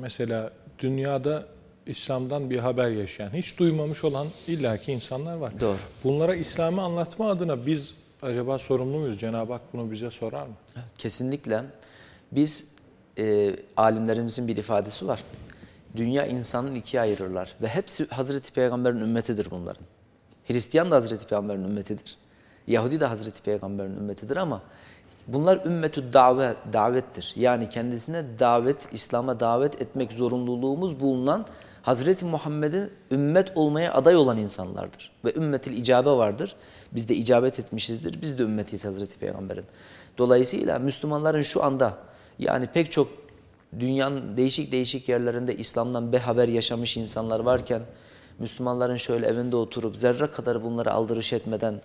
Mesela dünyada İslam'dan bir haber yaşayan, hiç duymamış olan illaki insanlar var. Doğru. Bunlara İslam'ı anlatma adına biz acaba sorumlu muyuz? Cenab-ı Hak bunu bize sorar mı? Kesinlikle. Biz e, alimlerimizin bir ifadesi var. Dünya insanın ikiye ayırırlar ve hepsi Hazreti Peygamber'in ümmetidir bunların. Hristiyan da Hazreti Peygamber'in ümmetidir. Yahudi de Hazreti Peygamber'in ümmetidir ama bunlar ümmetü davet, davettir. Yani kendisine davet, İslam'a davet etmek zorunluluğumuz bulunan Hazreti Muhammed'in ümmet olmaya aday olan insanlardır. Ve ümmetil icabe vardır. Biz de icabet etmişizdir. Biz de ümmetiyiz Hazreti Peygamber'in. Dolayısıyla Müslümanların şu anda yani pek çok dünyanın değişik değişik yerlerinde İslam'dan be haber yaşamış insanlar varken Müslümanların şöyle evinde oturup zerre kadar bunları aldırış etmeden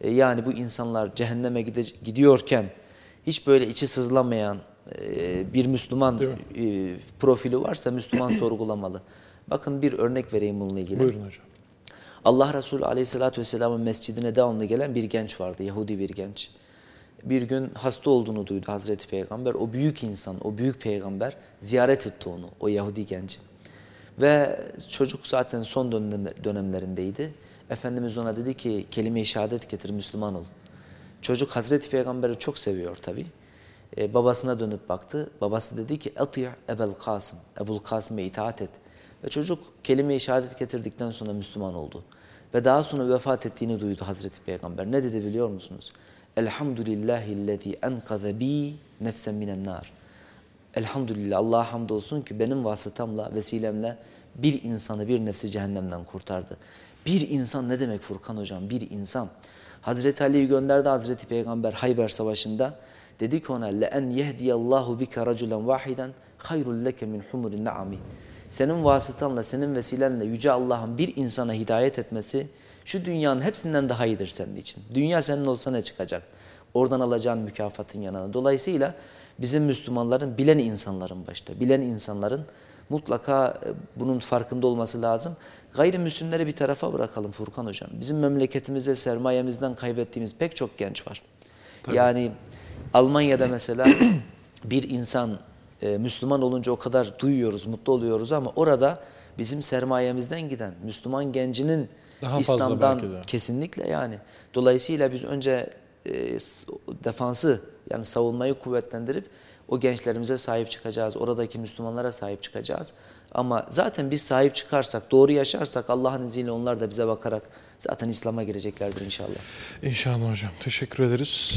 e, yani bu insanlar cehenneme gide, gidiyorken hiç böyle içi sızlamayan e, bir Müslüman e, profili varsa Müslüman sorgulamalı. Bakın bir örnek vereyim bununla ilgili. Buyurun hocam. Allah Resulü Aleyhisselatü Vesselam'ın mescidine devamlı gelen bir genç vardı, Yahudi bir genç. Bir gün hasta olduğunu duydu Hazreti Peygamber. O büyük insan, o büyük peygamber ziyaret etti onu, o Yahudi genci. Ve çocuk zaten son dönemlerindeydi. Efendimiz ona dedi ki kelime-i şehadet getir, Müslüman ol. Çocuk Hazreti Peygamber'i çok seviyor tabi. Ee, babasına dönüp baktı. Babası dedi ki ati' Ebel Kasım, Ebul Kasım'a itaat et. Ve çocuk kelime-i şehadet getirdikten sonra Müslüman oldu. Ve daha sonra vefat ettiğini duydu Hazreti Peygamber. Ne dedi biliyor musunuz? Elhamdülillahillezî enkaze bi nefsen minen nar. Elhamdülillah Allah'a hamdolsun ki benim vasıtamla, vesilemle bir insanı, bir nefsi cehennemden kurtardı. Bir insan ne demek Furkan hocam? Bir insan. Hazreti Ali'yi gönderdi Hazreti Peygamber Hayber Savaşı'nda. Dedi ki ona لَاَنْ يَهْدِيَ اللّٰهُ بِكَ رَجُلًا وَاحِدًا خَيْرٌ لَكَ مِنْ حُمُرِ النَّعَمِ Senin vasıtanla, senin vesilenle Yüce Allah'ın bir insana hidayet etmesi şu dünyanın hepsinden daha iyidir senin için. Dünya senin olsa ne çıkacak? Oradan alacağın mükafatın yanına. Dolayısıyla bizim Müslümanların bilen insanların başta, bilen insanların mutlaka e, bunun farkında olması lazım. Gayrimüslimleri bir tarafa bırakalım Furkan Hocam. Bizim memleketimizde sermayemizden kaybettiğimiz pek çok genç var. Tabii. Yani Almanya'da mesela bir insan e, Müslüman olunca o kadar duyuyoruz, mutlu oluyoruz ama orada bizim sermayemizden giden Müslüman gencinin Daha İslam'dan kesinlikle yani. Dolayısıyla biz önce e, defansı yani savunmayı kuvvetlendirip o gençlerimize sahip çıkacağız. Oradaki Müslümanlara sahip çıkacağız. Ama zaten biz sahip çıkarsak, doğru yaşarsak Allah'ın izniyle onlar da bize bakarak zaten İslam'a gireceklerdir inşallah. İnşallah hocam. Teşekkür ederiz.